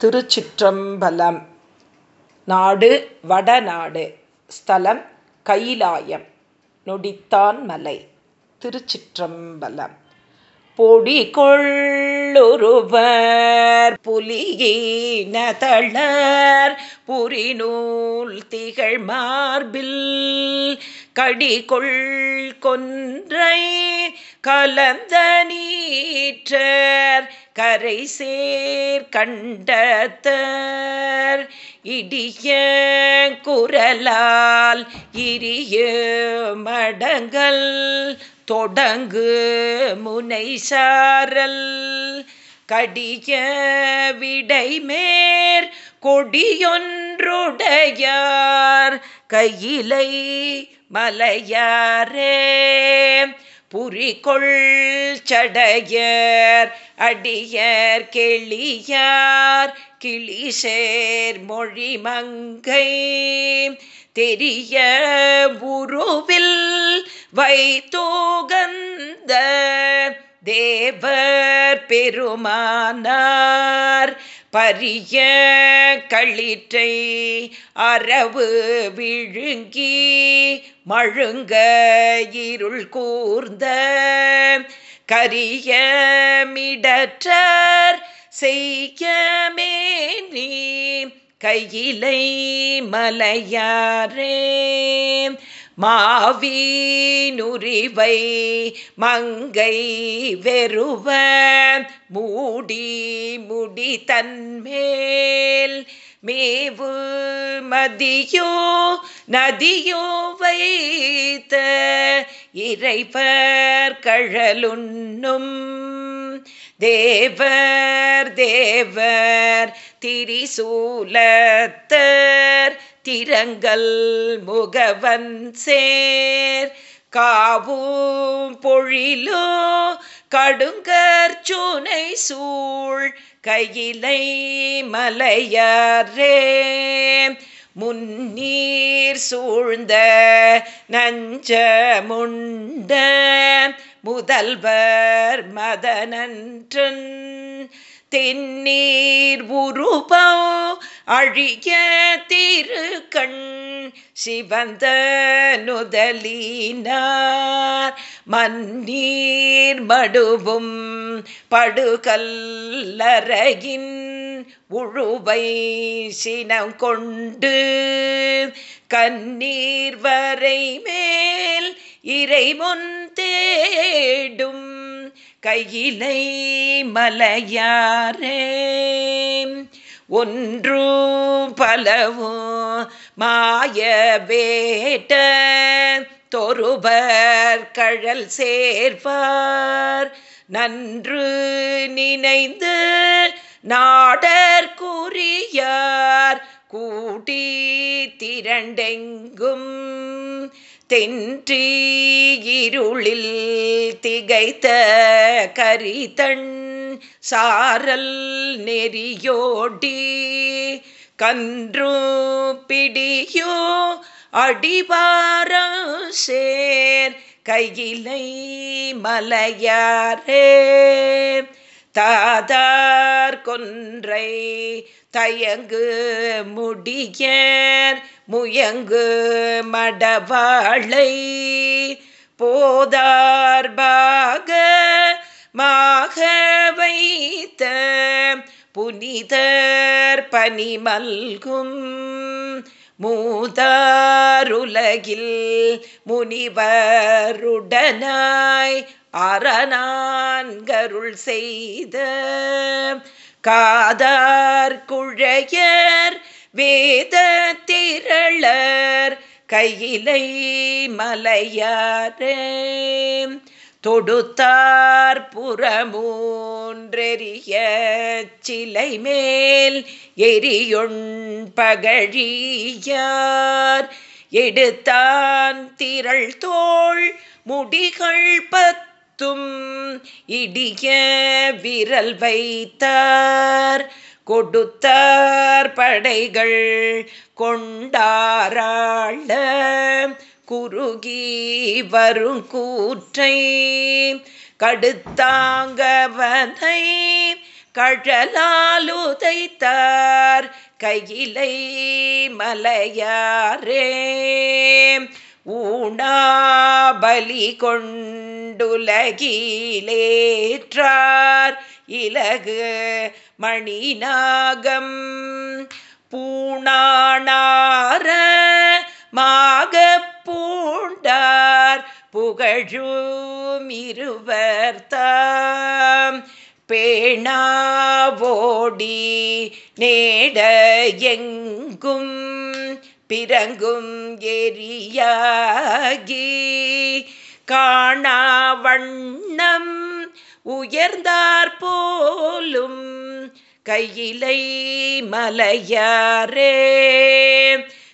திருச்சிற்றம்பலம். நாடு வடநாடு. ஸ்தலம் கைலாயம். நொடித்தான் மலை. திருச்சிற்றம்பலம். பொடி கொள்ளுருவர் புலியினதளர் புரிநூல் திகழ் மார்பில் கடிகொள் கொன்றை கலந்த நீற்றர் கரை சேர் கண்டத்தர். இடிய குரலால் இரிய மடங்கள் தொடங்கு முனை சாரல். கடிய விடைமேற் கொடியொன்றுடையார். கையிலை மலையாரே. புரிகொள் சடையர் அடியர் கெளியார் கிளிசேர் மொழி மங்கை தெரிய உருவில் வைத்தோகந்த தேவர் பெருமானார். பரிய களிற்றை அரவு விழுங்கி மழுங்க இருள் கூர்ந்த கரிய மிடற்றார் செய்யமே நீ கையிலை மலையாரே. மாவீனுரிவை மங்கை வெறுவ மூடி முடி தன்மேல். மேவு மதியோ நதியோ வைத்த இறைவர் கழலுண்ணும். தேவர் தேவர் திரிசூலத்தர் திரங்கள் முகவன் சேர். காவும் பொழிலோ கடுங்கர் சூழ். கையிலை மலையரே. முன்னீர் சூழ்ந்த நஞ்சமுண்ட முதல்வர் மதனன்றன். தென்னீர் உருபோ அழிய திருக்கண் சிவந்த நுதலினார் மன்னீர் மடுவும் படுகல்லறையின் உழுவை சினம் கொண்டு கண்ணீர் வரை மேல் இறைமுன் தேடும் கையிலை மலையாரே. ஒன்று பலவோ மாய வேட்ட தொருபர் கழல் சேர்வார் நன்று நினைந்து நாடர் கூறியார் கூட்டி திரண்டெங்கும் தென்றி இருளில் திகைத்த கரிதண் சாரல் நெறியோடி கன்று பிடியோ அடிவாரம் சேர் கையிலை மலையாரே. தாதார் கொன்றை தயங்கு முடியர் முயங்கு மடவாளை. போதார்பாக மாக வைத்த புனிதர் பனிமல்கும் மூதாருலகில் முனிவருடனாய் அரணான்கருள் செய்த காதார் குழையர் வேத திரளர் கையிலை மலையாரே. தொடுத்தார் புறமூன்றெறிய சிலை மேல் எரியொண்பகழியார் எடுத்தான் திரள் தோள் முடிகள் பத்தும் இடிய விரல் வைத்தார். கொடுத்தார் படைகள் கொண்டாராள குறுகி வரும் கூற்றை கடுத்தாங்கவனை கழலாலுதைத்தார் கையிலை மலையாரே. ஊணாபலி கொண்டுலகிலேற்றார் இலகு மணிநாகம். பூணானார மாக புகழும் இருவர் தாம் பேணாவோடி நேட எங்கும் பிறங்கும் எரியாகி. காணா வண்ணம் உயர்ந்தார் போலும் கையிலை மலையாரே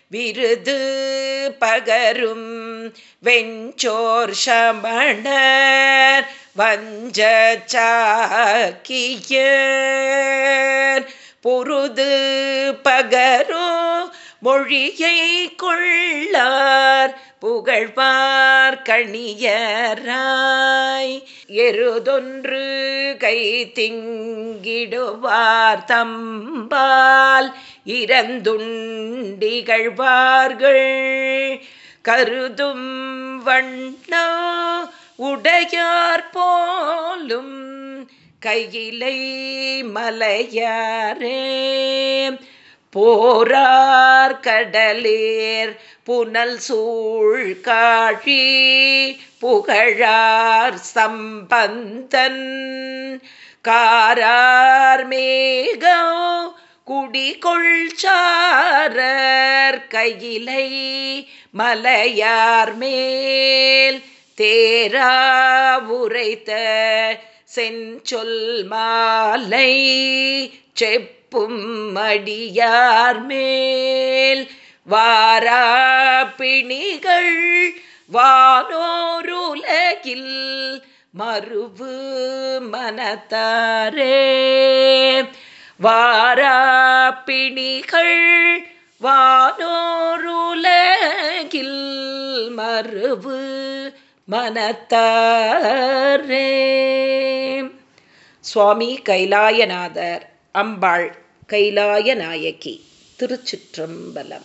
விருது பகரும் வெஞ்சோர் சமணர் வஞ்ச சாக்கியர். பொருது பகரும் மொழியை கொள்ளார் புகழ்பார் கணியராய். எருதொன்று கை திங்கிடுவார் தம்பால். இறந்துண்டிகழ்வார்கள் கருதும் வண்ணோ. உடையார் போலும் கையிலை மலையாரே. போரார் கடலேர் புனல் சூழ் காழி புகழார் சம்பந்தன். காரார் மேகம் குடிகொள் சாரர் கையிலை மலையார் மேல் தேரா உரைத்த செஞ்சொல் மாலை செப் பும்மடியார் மேல். வாரா பிணிகள் வானோருலகில் மறுவு மனத்தாரே. வாரா பிணிகள் வானோருலகில் மறுவு மனத்தாரே. சுவாமி கைலாயநாதர் அம்பாள் கைலாய நாயகி திருச்சிற்றம்பலம்.